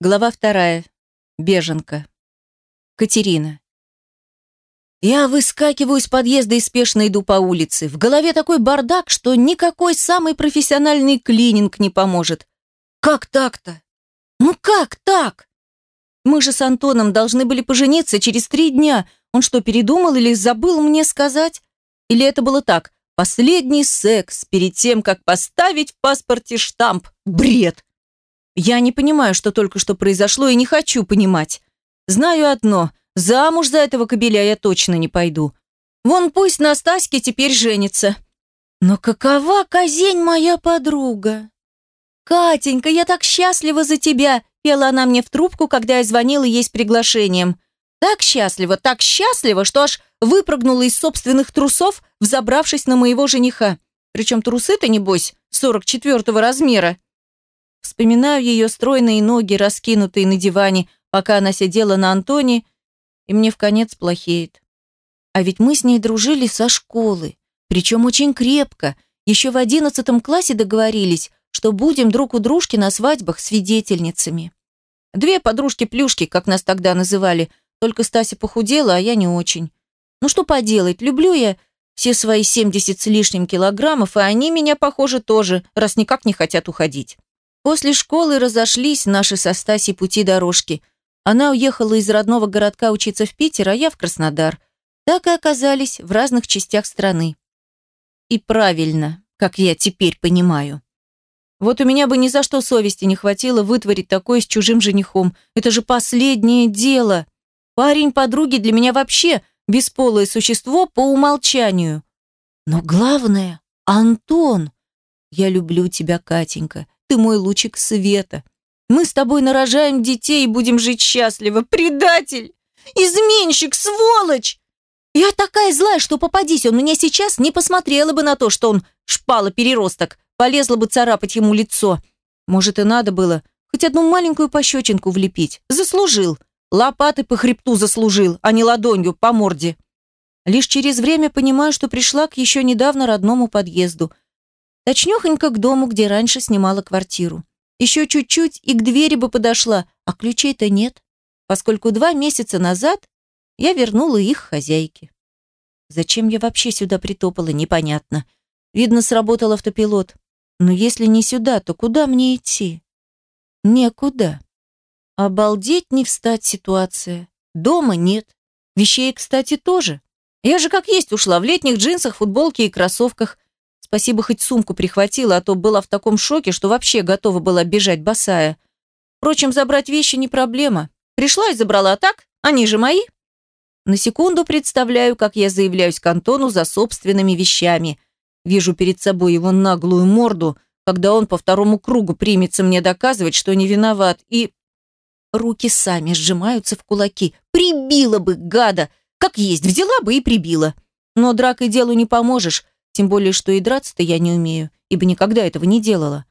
Глава вторая. Беженка. Катерина. Я выскакиваю из подъезда и спешно иду по улице. В голове такой бардак, что никакой самый профессиональный клининг не поможет. Как так-то? Ну как так? Мы же с Антоном должны были пожениться через три дня. Он что, передумал или забыл мне сказать? Или это было так? Последний секс перед тем, как поставить в паспорте штамп. Бред! Я не понимаю, что только что произошло, и не хочу понимать. Знаю одно, замуж за этого кобеля я точно не пойду. Вон пусть на Стаське теперь женится. Но какова Козень моя подруга? «Катенька, я так счастлива за тебя!» пела она мне в трубку, когда я звонила ей с приглашением. Так счастлива, так счастлива, что аж выпрыгнула из собственных трусов, взобравшись на моего жениха. Причем трусы-то, небось, 44-го размера. Вспоминаю ее стройные ноги, раскинутые на диване, пока она сидела на Антоне, и мне в конец плохеет. А ведь мы с ней дружили со школы, причем очень крепко. Еще в одиннадцатом классе договорились, что будем друг у дружки на свадьбах свидетельницами. Две подружки-плюшки, как нас тогда называли, только Стася похудела, а я не очень. Ну что поделать, люблю я все свои 70 с лишним килограммов, и они меня, похоже, тоже, раз никак не хотят уходить. После школы разошлись наши со Стасей пути дорожки. Она уехала из родного городка учиться в Питер, а я в Краснодар. Так и оказались в разных частях страны. И правильно, как я теперь понимаю. Вот у меня бы ни за что совести не хватило вытворить такое с чужим женихом. Это же последнее дело. Парень подруги для меня вообще бесполое существо по умолчанию. Но главное, Антон. Я люблю тебя, Катенька. Ты мой лучик света. Мы с тобой нарожаем детей и будем жить счастливо. Предатель! Изменщик, сволочь! Я такая злая, что попадись он мне сейчас, не посмотрела бы на то, что он шпала-переросток, полезла бы царапать ему лицо. Может, и надо было хоть одну маленькую пощечинку влепить. Заслужил. Лопаты по хребту заслужил, а не ладонью по морде. Лишь через время понимаю, что пришла к еще недавно родному подъезду – Точнёхонько к дому, где раньше снимала квартиру. Еще чуть-чуть и к двери бы подошла, а ключей-то нет, поскольку два месяца назад я вернула их хозяйке. Зачем я вообще сюда притопала, непонятно. Видно, сработал автопилот. Но если не сюда, то куда мне идти? Некуда. Обалдеть не встать ситуация. Дома нет. Вещей, кстати, тоже. Я же как есть ушла в летних джинсах, футболке и кроссовках. Спасибо, хоть сумку прихватила, а то была в таком шоке, что вообще готова была бежать босая. Впрочем, забрать вещи не проблема. Пришла и забрала, а так? Они же мои. На секунду представляю, как я заявляюсь к Антону за собственными вещами. Вижу перед собой его наглую морду, когда он по второму кругу примется мне доказывать, что не виноват, и... Руки сами сжимаются в кулаки. Прибила бы, гада! Как есть, взяла бы и прибила. Но дракой делу не поможешь. Тем более, что и драться-то я не умею, ибо никогда этого не делала.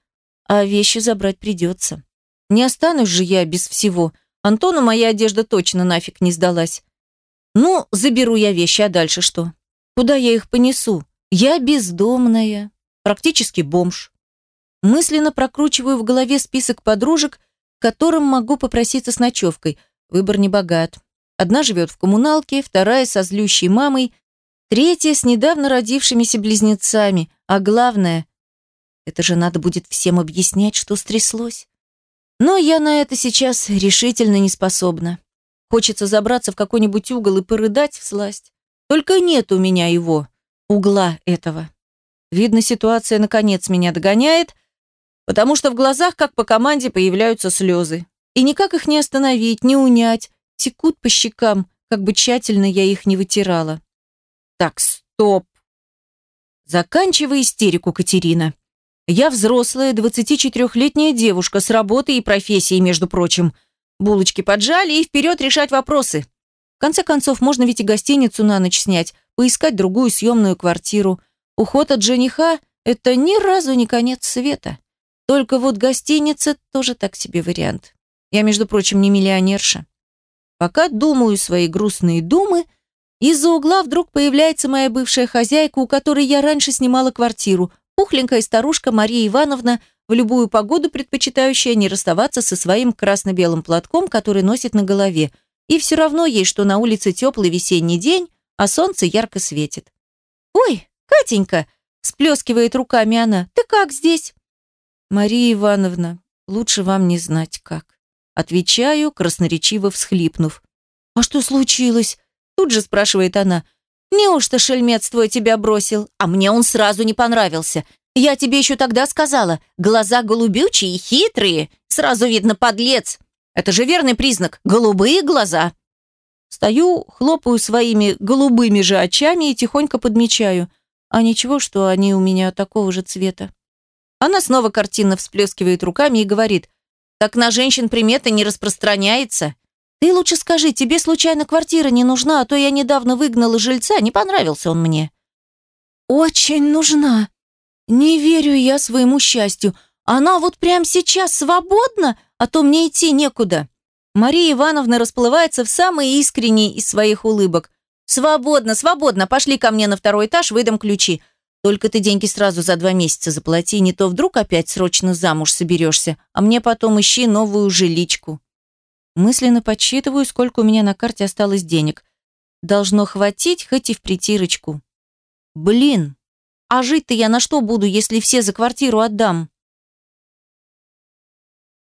А вещи забрать придется. Не останусь же я без всего. Антону моя одежда точно нафиг не сдалась. Ну, заберу я вещи, а дальше что? Куда я их понесу? Я бездомная, практически бомж. Мысленно прокручиваю в голове список подружек, которым могу попроситься с ночевкой. Выбор не богат. Одна живет в коммуналке, вторая со злющей мамой, Третья с недавно родившимися близнецами. А главное, это же надо будет всем объяснять, что стряслось. Но я на это сейчас решительно не способна. Хочется забраться в какой-нибудь угол и порыдать в сласть. Только нет у меня его, угла этого. Видно, ситуация наконец меня догоняет, потому что в глазах, как по команде, появляются слезы. И никак их не остановить, не унять, текут по щекам, как бы тщательно я их не вытирала. Так, стоп. Заканчивай истерику, Катерина. Я взрослая, 24-летняя девушка с работой и профессией, между прочим. Булочки поджали и вперед решать вопросы. В конце концов, можно ведь и гостиницу на ночь снять, поискать другую съемную квартиру. Уход от жениха – это ни разу не конец света. Только вот гостиница тоже так себе вариант. Я, между прочим, не миллионерша. Пока думаю свои грустные думы – из-за угла вдруг появляется моя бывшая хозяйка, у которой я раньше снимала квартиру, пухленькая старушка Мария Ивановна в любую погоду предпочитающая не расставаться со своим красно-белым платком, который носит на голове. И все равно ей, что на улице теплый весенний день, а солнце ярко светит. «Ой, Катенька!» – сплескивает руками она. «Ты как здесь?» «Мария Ивановна, лучше вам не знать как». Отвечаю, красноречиво всхлипнув. «А что случилось?» Тут же спрашивает она. «Неужто шельмец твой тебя бросил? А мне он сразу не понравился. Я тебе еще тогда сказала, глаза голубючие и хитрые. Сразу видно, подлец. Это же верный признак. Голубые глаза. Стою, хлопаю своими голубыми же очами и тихонько подмечаю. А ничего, что они у меня такого же цвета. Она снова картинно всплескивает руками и говорит, «Так на женщин примета не распространяется. Ты лучше скажи, тебе случайно квартира не нужна, а то я недавно выгнала жильца, не понравился он мне». «Очень нужна», не верю я своему счастью. Она вот прямо сейчас свободна, а то мне идти некуда. Мария Ивановна расплывается в самой искренней из своих улыбок. «Свободно, свободно, пошли ко мне на второй этаж, выдам ключи. Только ты деньги сразу за два месяца заплати, не то вдруг опять срочно замуж соберешься, а мне потом ищи новую жиличку». Мысленно подсчитываю, сколько у меня на карте осталось денег. Должно хватить хоть и в притирочку. Блин, а жить-то я на что буду, если все за квартиру отдам?